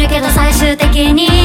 るけど最終的に